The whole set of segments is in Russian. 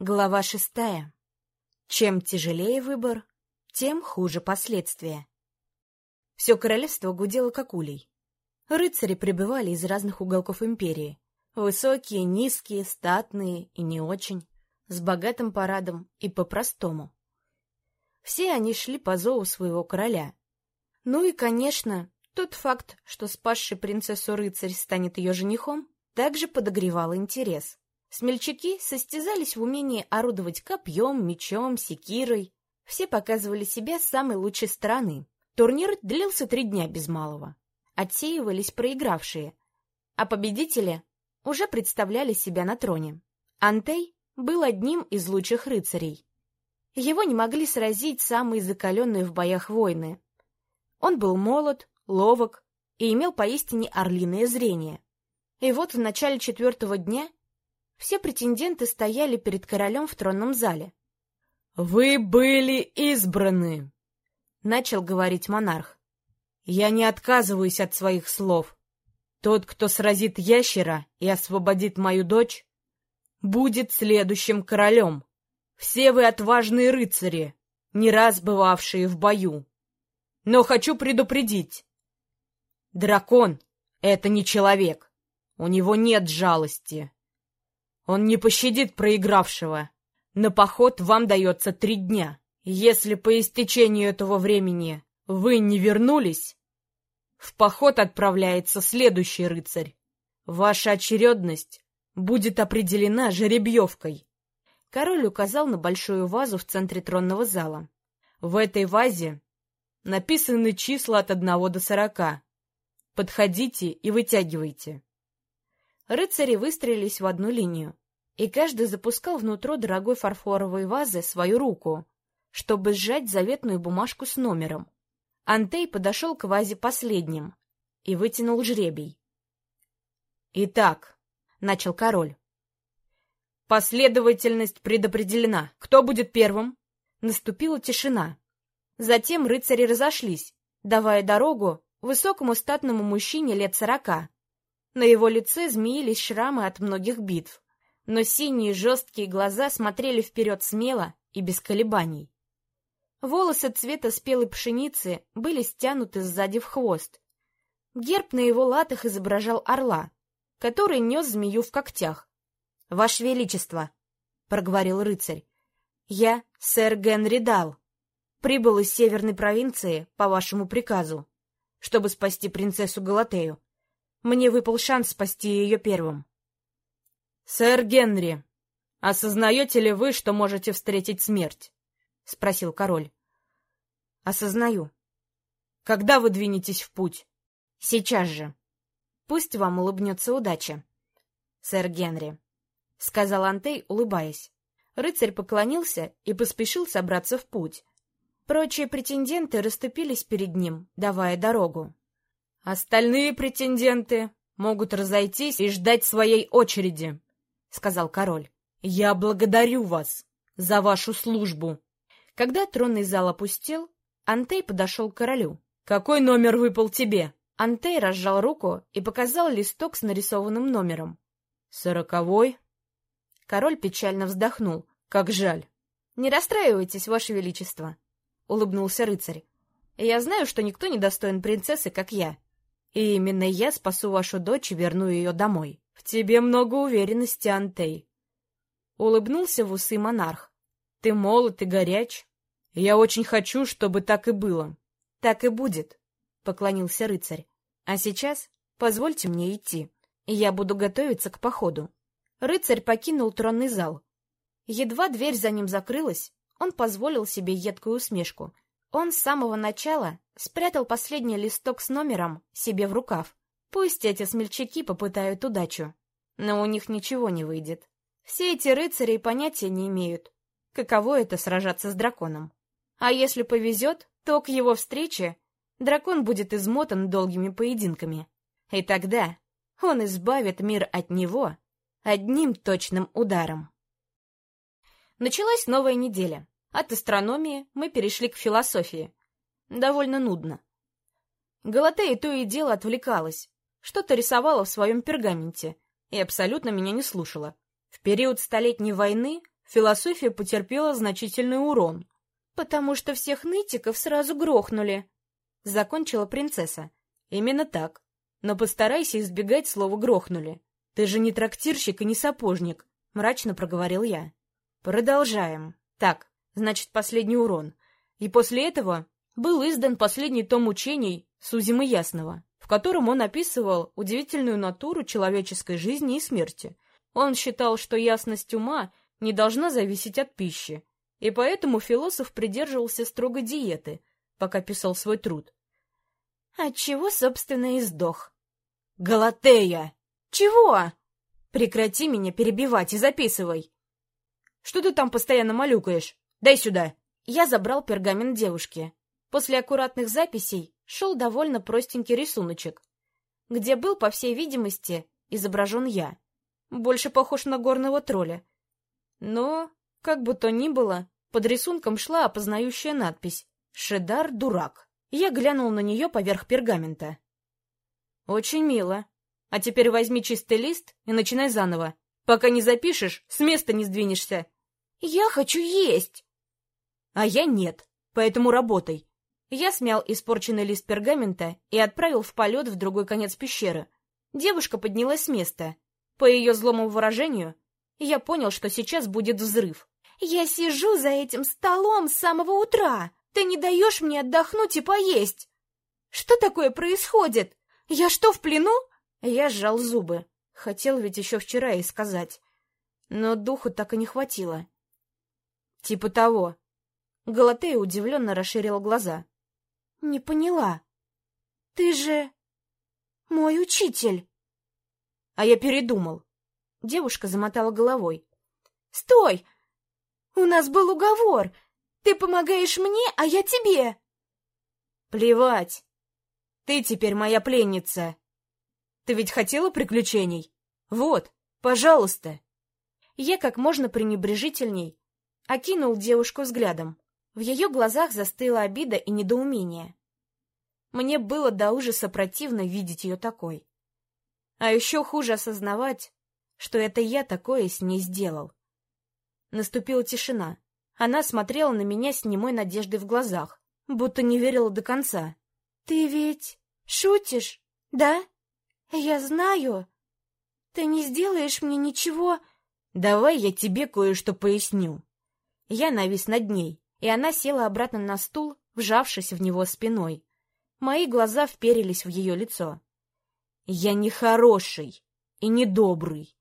Глава шестая. Чем тяжелее выбор, тем хуже последствия. Все королевство гудело как улей. Рыцари прибывали из разных уголков империи. Высокие, низкие, статные и не очень, с богатым парадом и по-простому. Все они шли по зову своего короля. Ну и, конечно, тот факт, что спасший принцессу рыцарь станет ее женихом, также подогревал интерес. Смельчаки состязались в умении орудовать копьем, мечом, секирой. Все показывали себя с самой лучшей стороны. Турнир длился три дня без малого. Отсеивались проигравшие, а победители уже представляли себя на троне. Антей был одним из лучших рыцарей. Его не могли сразить самые закаленные в боях воины. Он был молод, ловок и имел поистине орлиное зрение. И вот в начале четвертого дня все претенденты стояли перед королем в тронном зале. «Вы были избраны!» — начал говорить монарх. «Я не отказываюсь от своих слов. Тот, кто сразит ящера и освободит мою дочь, будет следующим королем. Все вы отважные рыцари, не раз бывавшие в бою. Но хочу предупредить. Дракон — это не человек. У него нет жалости. Он не пощадит проигравшего. На поход вам дается три дня. Если по истечению этого времени вы не вернулись, в поход отправляется следующий рыцарь. Ваша очередность будет определена жеребьевкой. Король указал на большую вазу в центре тронного зала. В этой вазе написаны числа от одного до сорока. Подходите и вытягивайте. Рыцари выстроились в одну линию, и каждый запускал внутрь дорогой фарфоровой вазы свою руку, чтобы сжать заветную бумажку с номером. Антей подошел к вазе последним и вытянул жребий. «Итак», — начал король, — «последовательность предопределена. Кто будет первым?» Наступила тишина. Затем рыцари разошлись, давая дорогу высокому статному мужчине лет сорока, на его лице змеились шрамы от многих битв, но синие жесткие глаза смотрели вперед смело и без колебаний. Волосы цвета спелой пшеницы были стянуты сзади в хвост. Герб на его латах изображал орла, который нес змею в когтях. — Ваше Величество! — проговорил рыцарь. — Я сэр Генри Дал. Прибыл из северной провинции по вашему приказу, чтобы спасти принцессу Галатею. Мне выпал шанс спасти ее первым. — Сэр Генри, осознаете ли вы, что можете встретить смерть? — спросил король. — Осознаю. — Когда вы двинетесь в путь? — Сейчас же. Пусть вам улыбнется удача, сэр Генри, — сказал Антей, улыбаясь. Рыцарь поклонился и поспешил собраться в путь. Прочие претенденты расступились перед ним, давая дорогу. Остальные претенденты могут разойтись и ждать своей очереди, — сказал король. — Я благодарю вас за вашу службу. Когда тронный зал опустел, Антей подошел к королю. — Какой номер выпал тебе? Антей разжал руку и показал листок с нарисованным номером. — Сороковой? Король печально вздохнул. — Как жаль. — Не расстраивайтесь, ваше величество, — улыбнулся рыцарь. — Я знаю, что никто не достоин принцессы, как я. И именно я спасу вашу дочь и верну ее домой. В тебе много уверенности, Антей. Улыбнулся в усы монарх. Ты молод и горяч. Я очень хочу, чтобы так и было. Так и будет, поклонился рыцарь. А сейчас позвольте мне идти, я буду готовиться к походу. Рыцарь покинул тронный зал. Едва дверь за ним закрылась, он позволил себе едкую усмешку — он с самого начала спрятал последний листок с номером себе в рукав. Пусть эти смельчаки попытают удачу, но у них ничего не выйдет. Все эти рыцари понятия не имеют, каково это сражаться с драконом. А если повезет, то к его встрече дракон будет измотан долгими поединками. И тогда он избавит мир от него одним точным ударом. Началась новая неделя. От астрономии мы перешли к философии. Довольно нудно. Галатея то и дело отвлекалась, что-то рисовала в своем пергаменте и абсолютно меня не слушала. В период Столетней войны Философия потерпела значительный урон. «Потому что всех нытиков сразу грохнули», — закончила принцесса. «Именно так. Но постарайся избегать слова «грохнули». Ты же не трактирщик и не сапожник», — мрачно проговорил я. «Продолжаем. Так, значит, последний урон. И после этого был издан последний том учений Сузимы Ясного, в котором он описывал удивительную натуру человеческой жизни и смерти. Он считал, что ясность ума не должна зависеть от пищи, и поэтому философ придерживался строгой диеты, пока писал свой труд. Отчего, собственно, и сдох. «Галатея!» «Чего?» «Прекрати меня перебивать и записывай!» «Что ты там постоянно малюкаешь? Дай сюда!» Я забрал пергамент девушки. После аккуратных записей шел довольно простенький рисуночек, где был, по всей видимости, изображен я. Больше похож на горного тролля. Но, как бы то ни было, под рисунком шла опознающая надпись «Шедар дурак». Я глянул на нее поверх пергамента. «Очень мило. А теперь возьми чистый лист и начинай заново. Пока не запишешь, с места не сдвинешься». «Я хочу есть!» «А я нет, поэтому работай. Я смял испорченный лист пергамента и отправил в полет в другой конец пещеры. Девушка поднялась с места. По ее злому выражению, я понял, что сейчас будет взрыв. «Я сижу за этим столом с самого утра. Ты не даешь мне отдохнуть и поесть. Что такое происходит? Я что, в плену?» Я сжал зубы. Хотел ведь еще вчера и сказать. Но духу так и не хватило. «Типа того». Галатея удивленно расширила глаза. Не поняла. Ты же мой учитель. А я передумал. Девушка замотала головой. Стой! У нас был уговор. Ты помогаешь мне, а я тебе. Плевать. Ты теперь моя пленница. Ты ведь хотела приключений? Вот, пожалуйста. Я как можно пренебрежительней окинул девушку взглядом. В ее глазах застыла обида и недоумение. Мне было до ужаса противно видеть ее такой. А еще хуже осознавать, что это я такое с ней сделал. Наступила тишина. Она смотрела на меня с немой надеждой в глазах, будто не верила до конца. — Ты ведь шутишь, да? Я знаю. Ты не сделаешь мне ничего... — Давай я тебе кое-что поясню. Я навис над ней, и она села обратно на стул, вжавшись в него спиной. Мои глаза вперились в ее лицо. «Я не хороший и не добрый.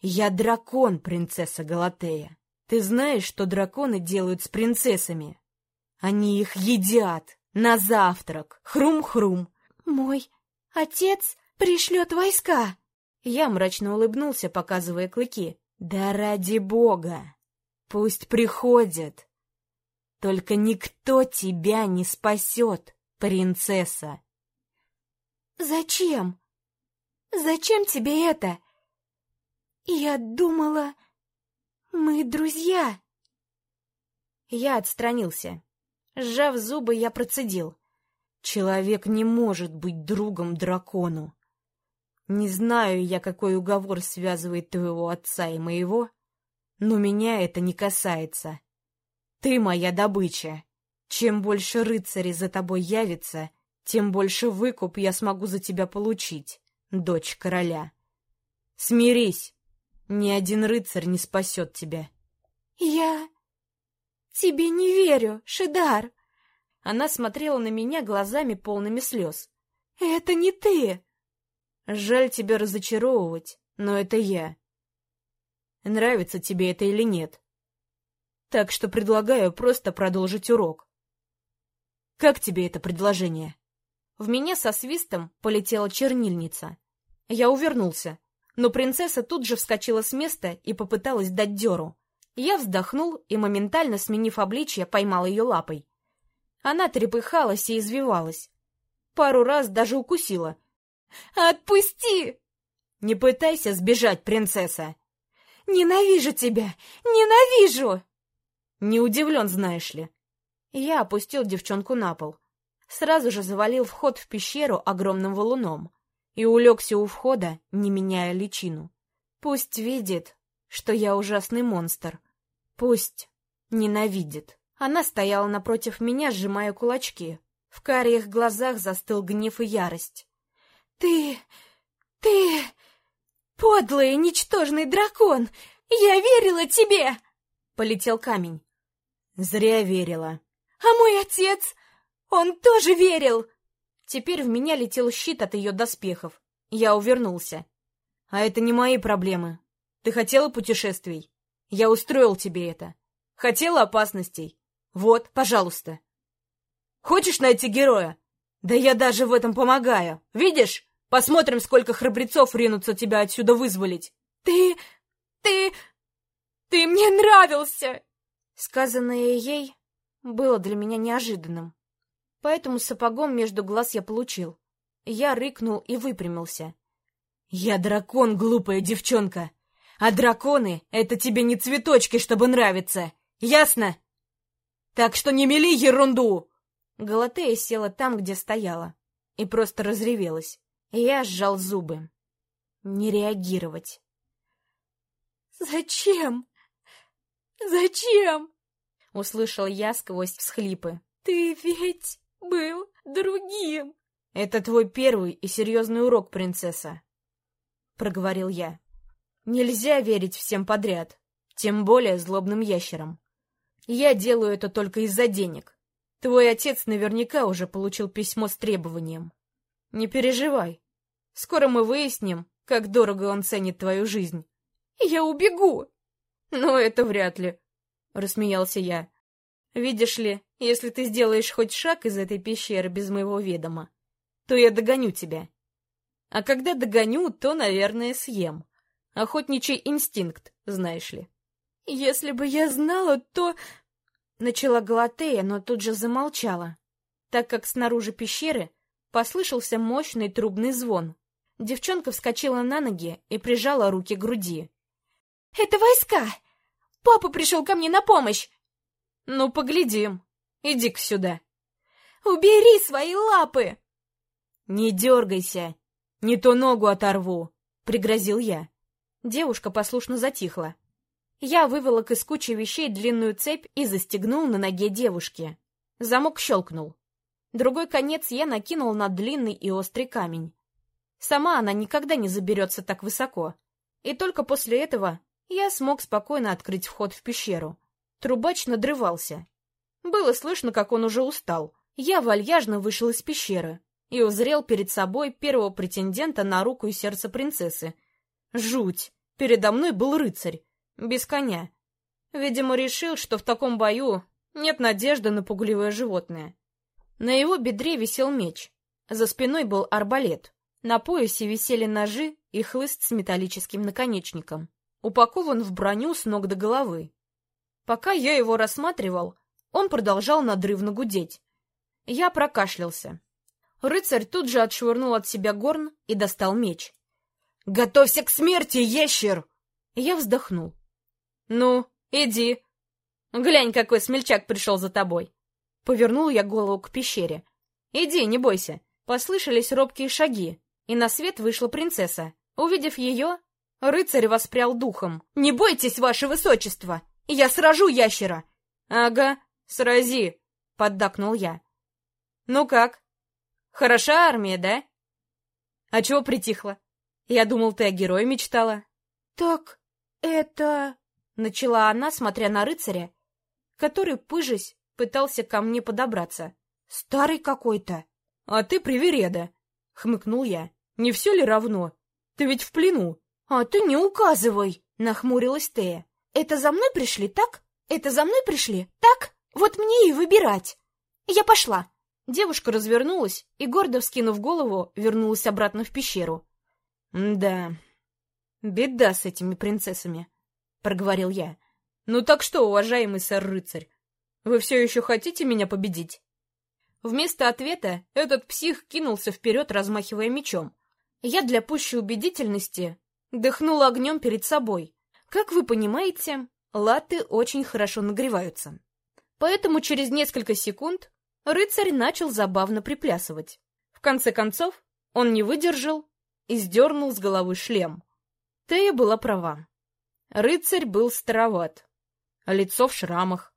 Я дракон, принцесса Галатея. Ты знаешь, что драконы делают с принцессами? Они их едят на завтрак. Хрум-хрум. Мой отец пришлет войска!» Я мрачно улыбнулся, показывая клыки. «Да ради бога! Пусть приходят!» Только никто тебя не спасет, принцесса. Зачем? Зачем тебе это? Я думала, мы друзья. Я отстранился. Сжав зубы, я процедил. Человек не может быть другом дракону. Не знаю я, какой уговор связывает твоего отца и моего, но меня это не касается. Ты моя добыча. Чем больше рыцарей за тобой явится, тем больше выкуп я смогу за тебя получить, дочь короля. Смирись, ни один рыцарь не спасет тебя. Я тебе не верю, Шидар. Она смотрела на меня глазами полными слез. Это не ты. Жаль тебя разочаровывать, но это я. Нравится тебе это или нет? Так что предлагаю просто продолжить урок. Как тебе это предложение? В меня со свистом полетела чернильница. Я увернулся, но принцесса тут же вскочила с места и попыталась дать дёру. Я вздохнул и, моментально сменив обличье, поймал ее лапой. Она трепыхалась и извивалась. Пару раз даже укусила. «Отпусти!» «Не пытайся сбежать, принцесса!» «Ненавижу тебя! Ненавижу!» Не удивлен, знаешь ли. Я опустил девчонку на пол. Сразу же завалил вход в пещеру огромным валуном и улегся у входа, не меняя личину. Пусть видит, что я ужасный монстр. Пусть ненавидит. Она стояла напротив меня, сжимая кулачки. В карих глазах застыл гнев и ярость. «Ты... ты... подлый, ничтожный дракон! Я верила тебе!» Полетел камень. Зря верила. «А мой отец? Он тоже верил!» Теперь в меня летел щит от ее доспехов. Я увернулся. «А это не мои проблемы. Ты хотела путешествий? Я устроил тебе это. Хотела опасностей? Вот, пожалуйста. Хочешь найти героя? Да я даже в этом помогаю. Видишь? Посмотрим, сколько храбрецов ринутся тебя отсюда вызволить. Ты... ты... ты мне нравился!» Сказанное ей было для меня неожиданным. Поэтому сапогом между глаз я получил. Я рыкнул и выпрямился. «Я дракон, глупая девчонка! А драконы — это тебе не цветочки, чтобы нравиться! Ясно? Так что не мели ерунду!» Галатея села там, где стояла, и просто разревелась. Я сжал зубы. Не реагировать. «Зачем? Зачем?» — услышал я сквозь всхлипы. «Ты ведь был другим!» «Это твой первый и серьезный урок, принцесса», — проговорил я. «Нельзя верить всем подряд, тем более злобным ящерам. Я делаю это только из-за денег. Твой отец наверняка уже получил письмо с требованием. Не переживай. Скоро мы выясним, как дорого он ценит твою жизнь. Я убегу. Но это вряд ли, — рассмеялся я. Видишь ли, если ты сделаешь хоть шаг из этой пещеры без моего ведома, то я догоню тебя. А когда догоню, то, наверное, съем. Охотничий инстинкт, знаешь ли. Если бы я знала, то... Начала Галатея, но тут же замолчала, так как снаружи пещеры послышался мощный трубный звон. Девчонка вскочила на ноги и прижала руки к груди. «Это войска! Папа пришел ко мне на помощь!» «Ну, поглядим. Иди-ка сюда». «Убери свои лапы!» «Не дергайся, не то ногу оторву», — пригрозил я. Девушка послушно затихла. Я выволок из кучи вещей длинную цепь и застегнул на ноге девушки. Замок щелкнул. Другой конец я накинул на длинный и острый камень. Сама она никогда не заберется так высоко. И только после этого я смог спокойно открыть вход в пещеру. Трубач надрывался. Было слышно, как он уже устал. Я вальяжно вышел из пещеры и узрел перед собой первого претендента на руку и сердце принцессы. Жуть! Передо мной был рыцарь без коня. Видимо, решил, что в таком бою нет надежды на пугливое животное. На его бедре висел меч. За спиной был арбалет. На поясе висели ножи и хлыст с металлическим наконечником. Упакован в броню с ног до головы. Пока я его рассматривал, он продолжал надрывно гудеть. Я прокашлялся. Рыцарь тут же отшвырнул от себя горн и достал меч. «Готовься к смерти, ящер!» Я вздохнул. «Ну, иди. Глянь, какой смельчак пришел за тобой». Повернул я голову к пещере. «Иди, не бойся». Послышались робкие шаги, и на свет вышла принцесса. Увидев ее, рыцарь воспрял духом. «Не бойтесь, ваше высочество! Я сражу ящера!» «Ага, срази!» — поддакнул я. «Ну как? Хороша армия, да?» «А чего притихла? Я думал, ты о герое мечтала». «Так это...» Начала она, смотря на рыцаря, который, пыжись, пытался ко мне подобраться. Старый какой-то. — А ты привереда, — хмыкнул я. — Не все ли равно? Ты ведь в плену. — А ты не указывай, — нахмурилась Тея. — Это за мной пришли, так? Это за мной пришли, так? Вот мне и выбирать. Я пошла. Девушка развернулась и, гордо вскинув голову, вернулась обратно в пещеру. — Да, беда с этими принцессами. — проговорил я. «Ну так что, уважаемый сэр-рыцарь, вы все еще хотите меня победить?» Вместо ответа этот псих кинулся вперед, размахивая мечом. Я для пущей убедительности дыхнула огнем перед собой. Как вы понимаете, латы очень хорошо нагреваются. Поэтому через несколько секунд рыцарь начал забавно приплясывать. В конце концов, он не выдержал и сдернул с головы шлем. Тея была права. Рыцарь был староват. лицо в шрамах.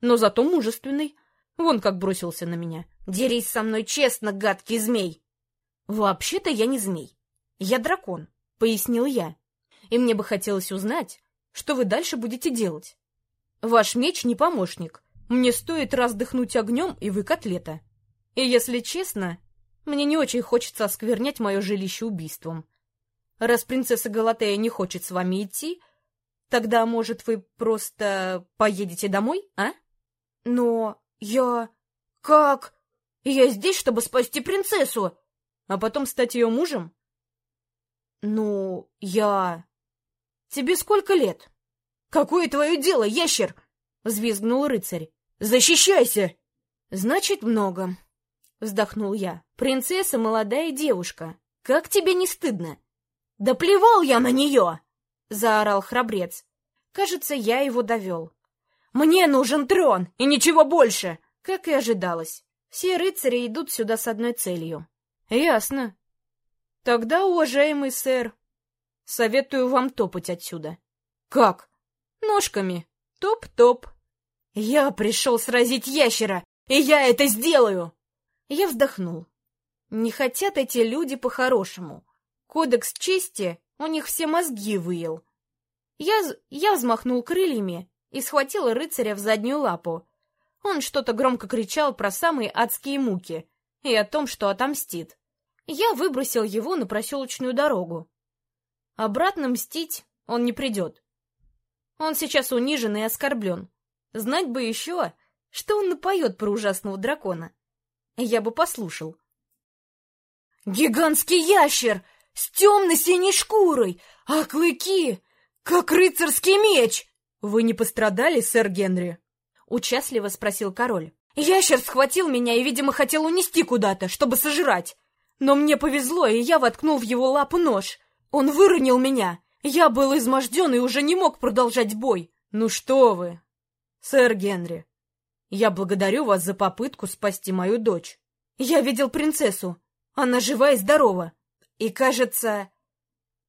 Но зато мужественный. Вон как бросился на меня. «Дерись со мной честно, гадкий змей!» «Вообще-то я не змей. Я дракон», — пояснил я. «И мне бы хотелось узнать, что вы дальше будете делать. Ваш меч не помощник. Мне стоит раздыхнуть огнем, и вы котлета. И если честно, мне не очень хочется осквернять мое жилище убийством. Раз принцесса Галатея не хочет с вами идти, тогда, может, вы просто поедете домой, а? Но я... Как? Я здесь, чтобы спасти принцессу, а потом стать ее мужем? Ну, я... Тебе сколько лет? Какое твое дело, ящер? Взвизгнул рыцарь. Защищайся! Значит, много. Вздохнул я. Принцесса молодая девушка. Как тебе не стыдно? Да плевал я на нее! Заорал храбрец. Кажется, я его довел. Мне нужен трон, и ничего больше! Как и ожидалось. Все рыцари идут сюда с одной целью. Ясно. Тогда, уважаемый сэр, советую вам топать отсюда. Как? Ножками. Топ-топ. Я пришел сразить ящера, и я это сделаю! Я вздохнул. Не хотят эти люди по-хорошему. Кодекс чести у них все мозги выел. Я, я взмахнул крыльями и схватил рыцаря в заднюю лапу. Он что-то громко кричал про самые адские муки и о том, что отомстит. Я выбросил его на проселочную дорогу. Обратно мстить он не придет. Он сейчас унижен и оскорблен. Знать бы еще, что он напоет про ужасного дракона. Я бы послушал. «Гигантский ящер! С темно-синей шкурой! А клыки! Как рыцарский меч!» «Вы не пострадали, сэр Генри?» — участливо спросил король. «Ящер схватил меня и, видимо, хотел унести куда-то, чтобы сожрать. Но мне повезло, и я воткнул в его лапу нож. Он выронил меня. Я был изможден и уже не мог продолжать бой. Ну что вы, сэр Генри, я благодарю вас за попытку спасти мою дочь. Я видел принцессу. Она жива и здорова. И, кажется,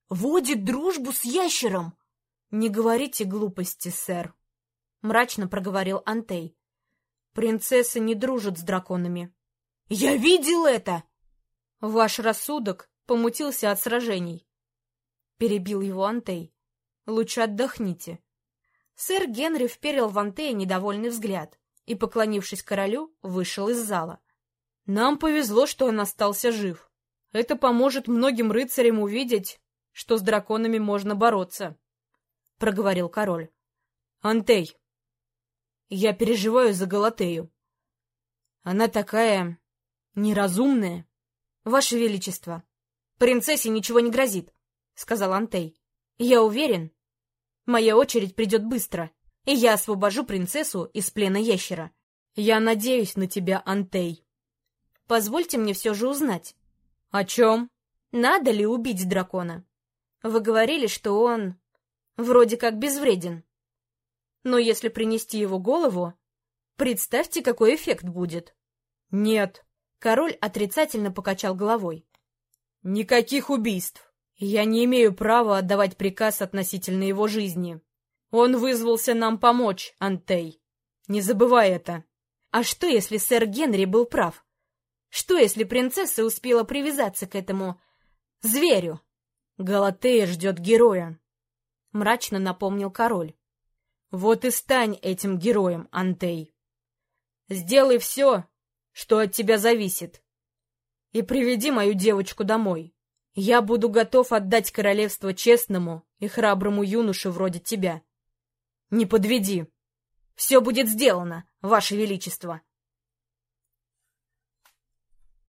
водит дружбу с ящером. Не говорите глупости, сэр. Мрачно проговорил Антей. Принцессы не дружат с драконами. Я видел это! Ваш рассудок помутился от сражений. Перебил его Антей. Лучше отдохните. Сэр Генри вперил в Антея недовольный взгляд и, поклонившись королю, вышел из зала. «Нам повезло, что он остался жив. Это поможет многим рыцарям увидеть, что с драконами можно бороться», — проговорил король. «Антей, я переживаю за Галатею. Она такая... неразумная». «Ваше Величество, принцессе ничего не грозит», — сказал Антей. «Я уверен, моя очередь придет быстро» и я освобожу принцессу из плена ящера. Я надеюсь на тебя, Антей. Позвольте мне все же узнать. О чем? Надо ли убить дракона? Вы говорили, что он вроде как безвреден. Но если принести его голову, представьте, какой эффект будет. Нет. Король отрицательно покачал головой. Никаких убийств. Я не имею права отдавать приказ относительно его жизни. Он вызвался нам помочь, Антей. Не забывай это. А что, если сэр Генри был прав? Что, если принцесса успела привязаться к этому зверю? Галатея ждет героя, — мрачно напомнил король. Вот и стань этим героем, Антей. Сделай все, что от тебя зависит, и приведи мою девочку домой. Я буду готов отдать королевство честному и храброму юноше вроде тебя. Не подведи. Все будет сделано, Ваше Величество.